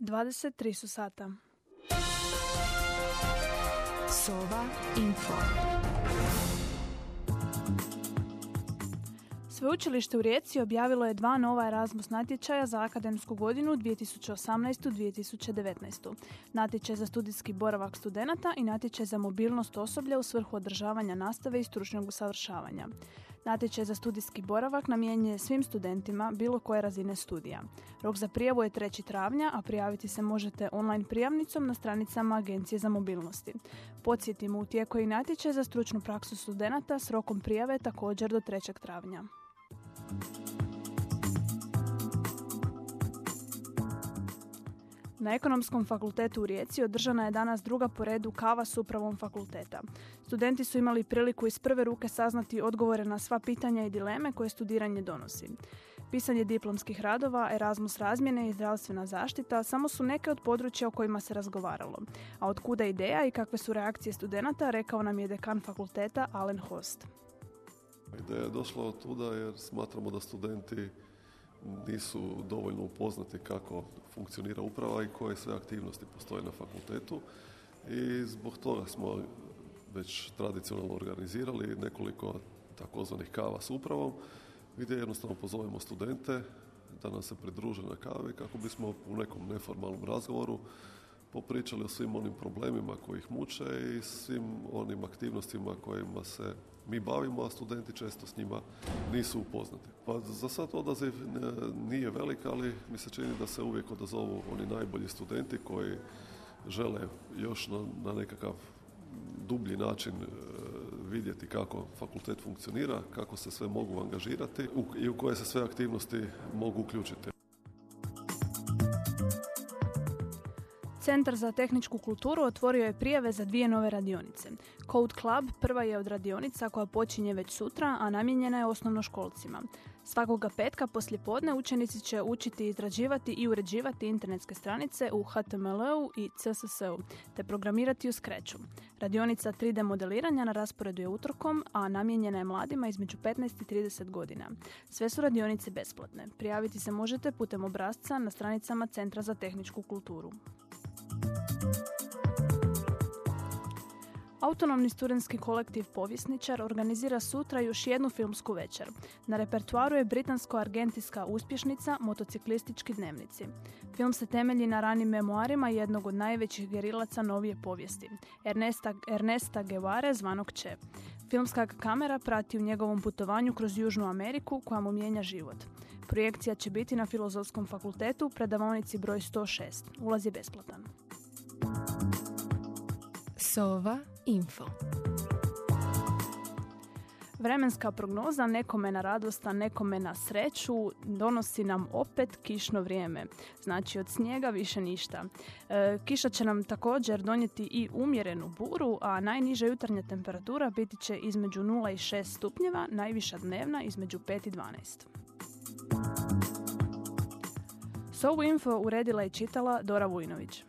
23 su sata. Sova Info. Sveučilište u Rijeci objavilo je dva nova Erasmus natječaja za akademsku godinu 2018-2019. Natječaj za studijski boravak studenata i natječaj za mobilnost osoblja u svrhu održavanja nastave i stručnog usavršavanja. Natječaj za studijski boravak namijenjen svim studentima bilo koje razine studija. Rok za prijavu je 3. travnja, a prijaviti se možete online prijavnicom na stranicama Agencije za mobilnosti. Podsjetimo, u tijeku je i natječaj za stručnu praksu studenata s rokom prijave također do 3. travnja. Na Ekonomskom fakultetu u Rijeci održana je danas druga po redu kava s upravom fakulteta. Studenti su imali priliku iz prve ruke saznati odgovore na sva pitanja i dileme koje studiranje donosi. Pisanje diplomskih radova, Erasmus razmjene i zdravstvena zaštita samo su neke od područja o kojima se razgovaralo. A od kuda ideja i kakve su reakcije studenata, rekao nam je dekan fakulteta Alen Host. Ideja je došla od tuda jer smatramo da studenti nisu dovoljno upoznati kako funkcionira uprava i koje sve aktivnosti postoje na fakultetu. I zbog toga smo već tradicionalno organizirali nekoliko takozvanih kava s upravom gdje jednostavno pozovemo studente da nam se pridruže na kavi kako bismo u nekom neformalnom razgovoru popričali o svim onim problemima koji ih muče i svim onim aktivnostima kojima se mi bavimo, a studenti često s njima nisu upoznati. Pa za sad odaziv nije velik, ali mi se čini da se uvijek odazovu oni najbolji studenti koji žele još na, na nekakav dublji način e, vidjeti kako fakultet funkcionira, kako se sve mogu angažirati i u koje se sve aktivnosti mogu uključiti. Centar za tehničku kulturu otvorio je prijave za dvije nove radionice. Code Club prva je od radionica koja počinje već sutra, a namijenjena je osnovnoškolcima. Svakoga petka poslijepodne učenici će učiti izrađivati i uređivati internetske stranice u HTML-u i CSS-u, te programirati u Scratchu. Radionica 3D modeliranja na rasporedu je utorkom, a namijenjena je mladima između 15 i 30 godina. Sve su radionice besplatne. Prijaviti se možete putem obrazca na stranicama Centra za tehničku kulturu. Autonomni studentski kolektiv Povjesničar organizira sutra još jednu filmsku večer. Na repertuaru je britansko-argentijska uspješnica Motociklistički dnevnici. Film se temelji na ranim memoarima jednog od najvećih gerilaca novije povijesti, Ernesta, Ernesta Guevare zvanog Če. Filmska kamera prati u njegovom putovanju kroz Južnu Ameriku koja mu mijenja život. Projekcija će biti na Filozofskom fakultetu, predavonici broj 106. Ulaz je besplatan. Sova Info. Vremenska prognoza nekome na radost, a nekome na sreću donosi nam opet kišno vrijeme. Znači od snijega više ništa. E, kiša će nam također donijeti i umjerenu buru, a najniža jutarnja temperatura biti će između 0 i 6 stupnjeva, najviša dnevna između 5 i 12. S ovu info uredila i čitala Dora Vujnović.